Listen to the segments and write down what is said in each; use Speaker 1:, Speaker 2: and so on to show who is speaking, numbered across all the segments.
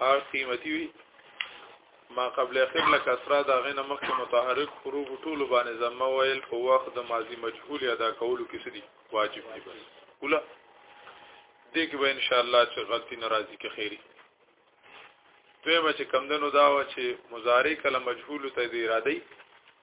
Speaker 1: ار قیمتي وي ما قبل اخر لك اسرا دا غنه مخ متحرک حروف ټول باندې زمه ویل په وخت د ماضی مجهول ادا کولو کې سدي واجب دي بس ولا دې کې به ان شاء الله چې غلطي ناراضي کې خيري دوی به چې کمدنو دا و چې مضارع کله مجهول ته دی را دی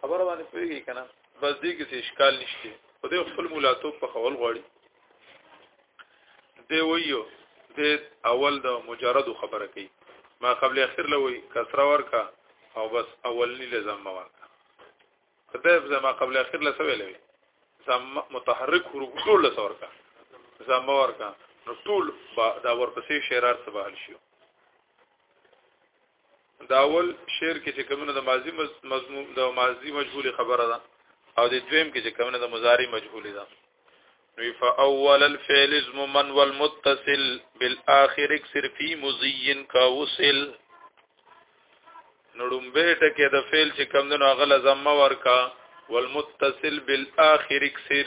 Speaker 1: خبر باندې پیږي کنه بس دې کې څه اشکال نشته خو دې خپل مولاتو په خول غواړي دې ویو دې اول د مجرد خبره کوي ما قبل اخر لوي کسره ورکا او بس اولنی لزم ما ورکا خدای په ما قبل اخر لسوي لوي زم متحرک حروف ټول لسو ورکا زم ورکا نو ټول دا ورپسې شعرار سبحال شي دا اول شعر کې چې کومه د ماضی مضمون د ماضی مجهول خبره ده او د دویم کې چې کومه د مضارع مجهول ده نو فاول الفعل اسم من والمتصل بالاخر اكثر في مزين كاوصل نړمبه ټکه د فعل چې کوم د غل زمه ورکا والمتصل بالاخر اكثر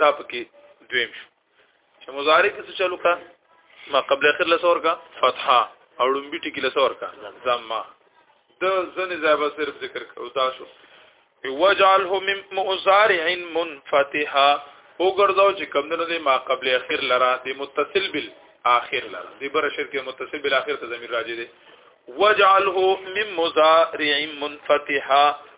Speaker 1: دا پکې دویم شو چې مضارع کې څه چلو کا ما قبل اخر لسور کا فتحه او لومبي ټکی لسور کا زما د ځنې ځای به صرف ذکر کو دا شو وجعله من مضارع منفتحا وګرځاو چې کم نه دی ما قبل اخر لرا دی متصل بال اخر لرا دی بر شر کې متصل بال اخر ته ضمیر راځي دی وجعله من مضارع منفتحا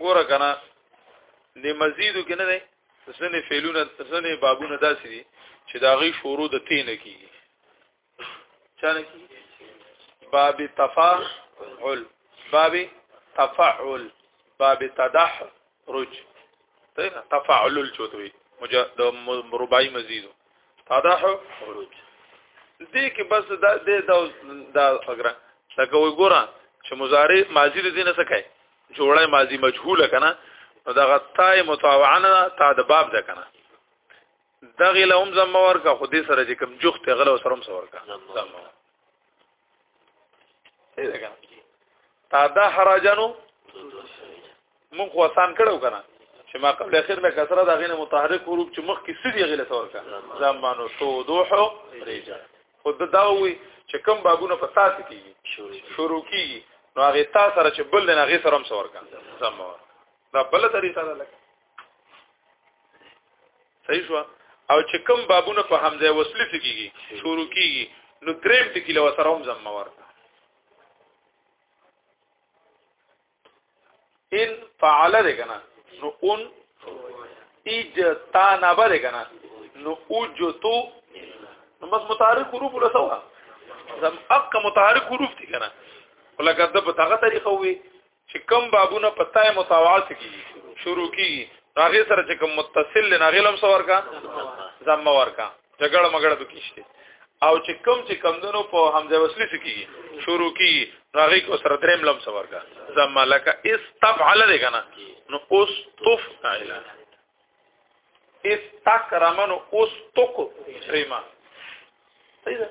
Speaker 1: ګوره کنه د مزیدو کې نه دی ځنې فعلونه ځنې بابونه داسې دي چې دا غي شروع د تینه کیږي چانه کیږي باب تفاعل باب تفاعل باب تدحل روج ته تفاعل چوتوي مجد رباعي مزيد تادح روج دې کې بس دا دې دا دا اگر دا کوي ګوره چې مضارع ماضي دې نه سکے جوړه ماضي مجهوله کنه نو دا غتای متابعنه تا د باب ده کنه دغه لهم زم ورکا خو دې سره چې کوم جوخت غلو سره سم ورکا تا دا حراجانو مونږ خو آسان کړو کنه چې ما قبل اخر له کسره دا غینه متحرک حروف چې مخ کې سړي غیله تور کا زمانو توضوح ریجا خود دا وی چې کم بابونه په تاسو کې شروع کی نو هغه تاسو سره چې بل نه غي سره هم سور کا زمانو دا بل طریقه ده لکه صحیح شو او چې کوم بابونه په حمزه وصلی سکیږي شروع کیږي نو دریم ټکی له سره هم زمما ورته ان فعل دې کنه نو ان اجتنب دې کنه نو اوجتو نو بس متحرک حروف ولا سوا زم اق متحرک حروف دي کنه ولکه د په تاغه طریقه وي چې کم بابونه په تای متواعد کی شروع کی راغه سره چې کوم متصل نه غلم سور کا زمما ورکا جګړه مګړه بکیشته او چې کم چې کم دنو په حمزه وصلی سکی شروع کی راغه کو سره دریم لم سور کا زمما لک استفعل دې کنه نو اوس طف اعلا استکرمن اوس تک ریما صحیح ده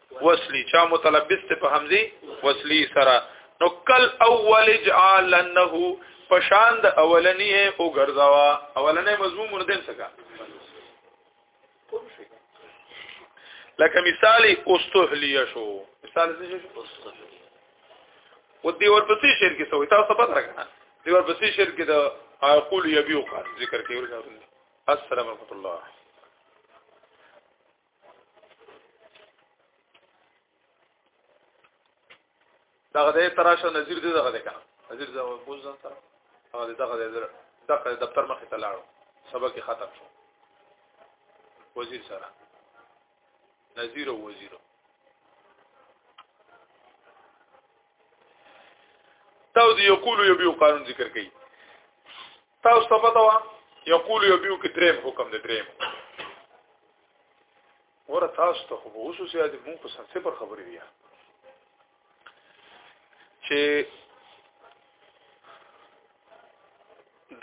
Speaker 1: وصلی چا متلبس ته په حمزه وصلی سره نو کل اول جعلنه پشان د اولنی او ګرځوا اولنې مضمون مون دین څخه لکه مثال استحلی شو مثال څه شو ودی ورپسې شعر کې سوې تاسو پته راکنه دی ورپسې شعر کې د اقول یبیو قال ذکر کې ورته السلام ورحمت الله دغه دې تراشه نظیر دې دغه دې کنه نظیر دا بوز ځان سره هغه دې دغه دې دغه دفتر مخې ته لاړو سبق ختم شو وزیر سره نظیر او وزیر تاو دې یقول یو بیو قانون ذکر کړي تاسو ته پته وه یقول یو بیو کې دریم حکم دی دریم ور تاسو ته خو اوسو سیا دې مونږ په سنسه پر خبرې دی چې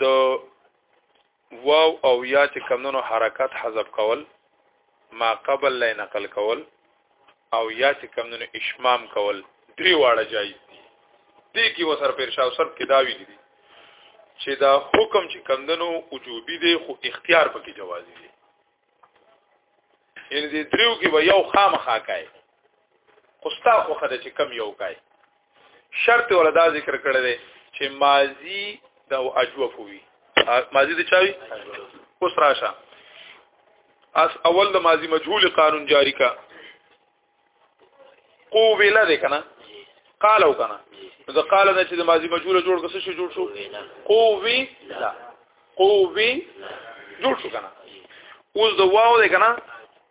Speaker 1: د واو او یا چې کمونو حرکت حذف کول ما قبل لای نقل کول او یا چې کم نه اشمام کول درې واړه جایز دي دې کې وسر پر شاو سر کې داوی دي چې دا حکم چې کمندنو وجوبي دی خو اختیار پکې جواز دی ان دې دریو کې به یو خامخا کای خوستا خو خدای چې کم یو کای شرط ولدا ذکر کړی دی چې ماضی د اجوف وي ماضی د چاوي اوس راشه اس اول د ماضی مجهول قانون جاری کا قوبله ده کنه قالو کنه دا قال نه چې د ماضی مجهول جوړ کس شو جوړ شو قوبي لا قوبي جوړ شو کنه اوس د واو ده کنه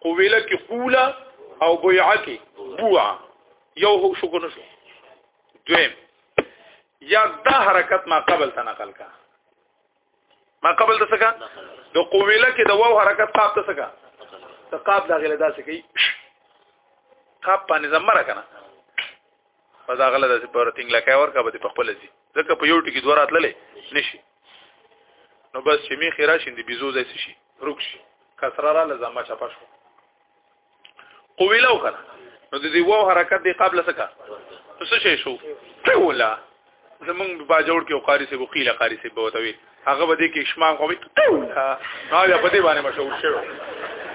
Speaker 1: قوله کې قوله او بيعه کې بوعه یو شو کنه شو دویم یا دا حرکت ما قبل ته نقل کا ما قبل ته سکا د قوله کې د واو حرکت قاب ته سکا ته قاب دا غل داسې کوي قاب باندې زمره کنه په دا غله د پر تینګ لکه ورکا به په خپل سي ځکه په یو ټکی دوه راتللې نشي نو بس چې می خیره شین دی بيزو ځای شي روک شي کسره را لزما چپا شو قویلو کنه نو د دې وو حرکت دی قبل سکا څه شي شو ټولا زمونږ باجوړ کې قاری صاحب قیل قاری صاحب وتوي هغه به دې کې شمام کوي ها یا په دې باندې مشهور شوی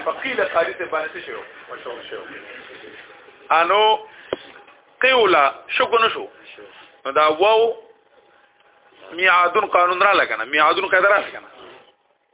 Speaker 1: فقیل قاری صاحب باندې شوی مشهور شوی انو قیولا شو کو نشو نو دا واو میعادون قانون را لګنه میعادون قاعده را لګنه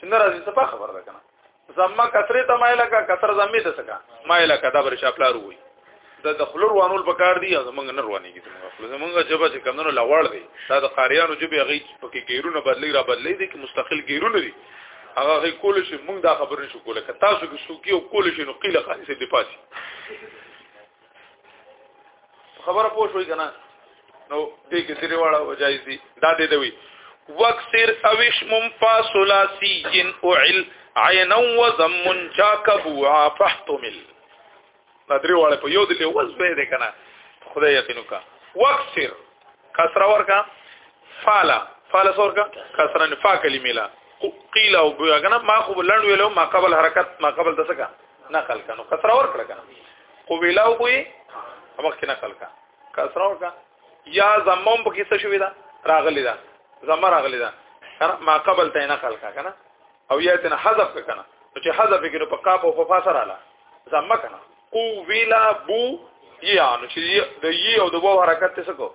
Speaker 1: څنګه راځي څه خبر ده کنه زما کثرت ته مایله کا کثر زمې ته سکا مایله کا دا بر شاپلار وي دا د خلور وانول په کار دی زمونږ نه رواني کیږي زمونږ جبه چې کمونو لوړ دی دا د قاریانو جبه غي پکې ګیرونه بدلی را بدلی دي کې مستقل ګیرونه دي هغه غي کول شي مونږ دا خبر نشو کوله که تاسو کې سوکي او کول شي نو قیل خالص دی پاسي خبره پوه شوي کنه نو دې کې درې واړه وجایز دي دا دې دوی وکثر اوش منفاسلاسی ان اعل عینا وزم جاکبو فاحتمل دا درې واړه په یو دې وز به دې کنه خدای یقینو کا وکثر کسر ورکا فالا فالا سور کا کسر نه فا کلمه لا قیل او بیا کنه ما خو لړ ویلو ما قبل حرکت ما قبل دسکا نقل کنو کسر ور کړ کنه خو ویلاو کوی مخ کې نقل کا کسره ورکا یا زمم په کیسه شوی دا راغلی دا زمر راغلی دا کنه ما قبل ته نقل کا کنه او یا تن حذف کا کنه نو چې حذف کې نو په قاف او په فاسر اله زمم کنه قو ویلا بو یا نو چې د ی او د وو حرکت څه کو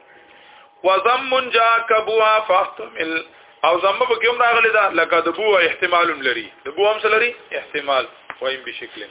Speaker 1: وزم جا کبوا فاحتمل او زم په کوم راغلی دا لکه د بو احتمالم لري د بو هم لري احتمال وایم بشکل